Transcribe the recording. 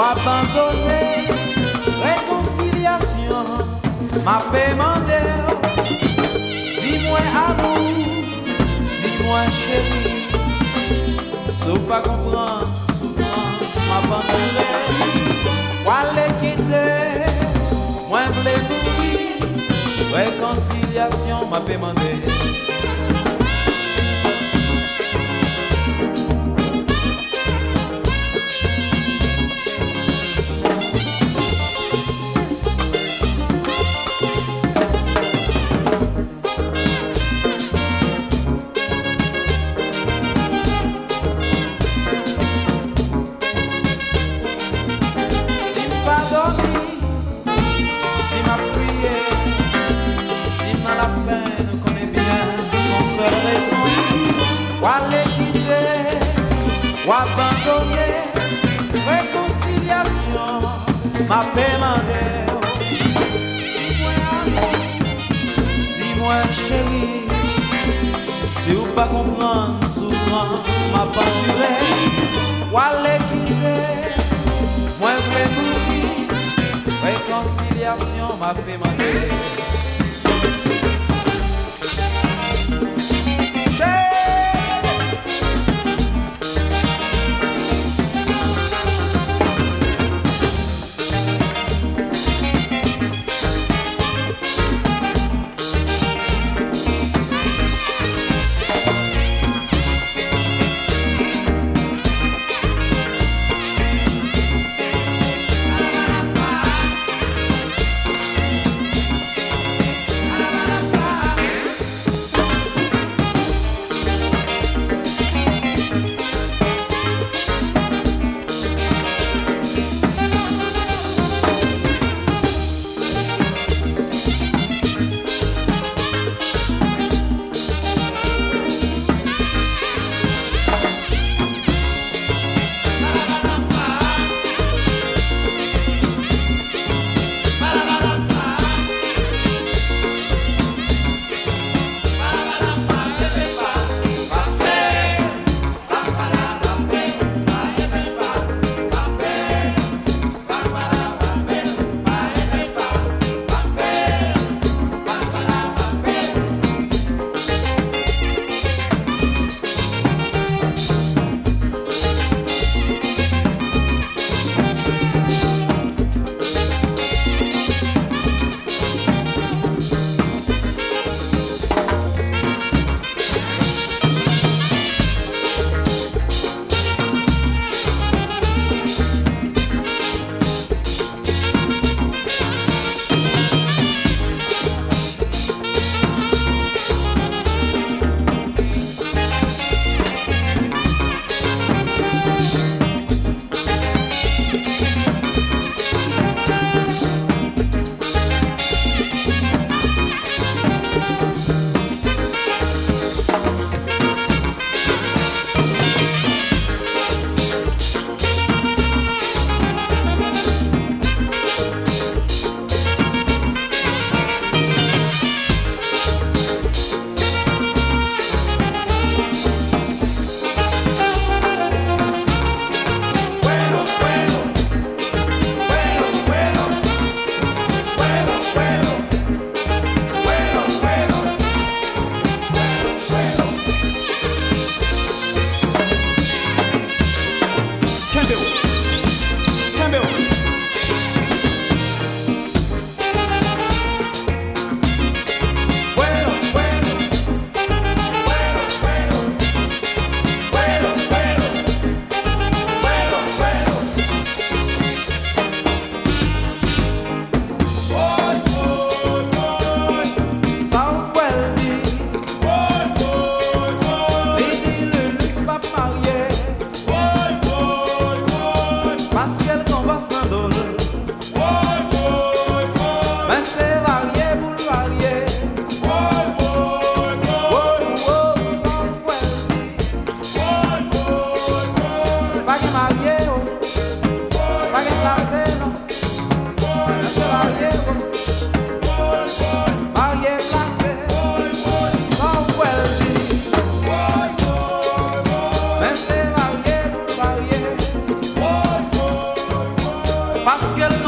ou abandonner réconciliation m'a demandé dis-moi amour dis-moi chérie. Sou pas comprendre souffrance m'a pensé ou aller quitter moi voulais mourir réconciliation m'a demandé ou aller quitter, ou abandonner, réconciliation, m'a demandé. Dis-moi amour, dis-moi chérie, si ou pas comprendre souffrance m'a aller quitter. Moi, je voulais mourir, réconciliation m'a fait demander. Paske l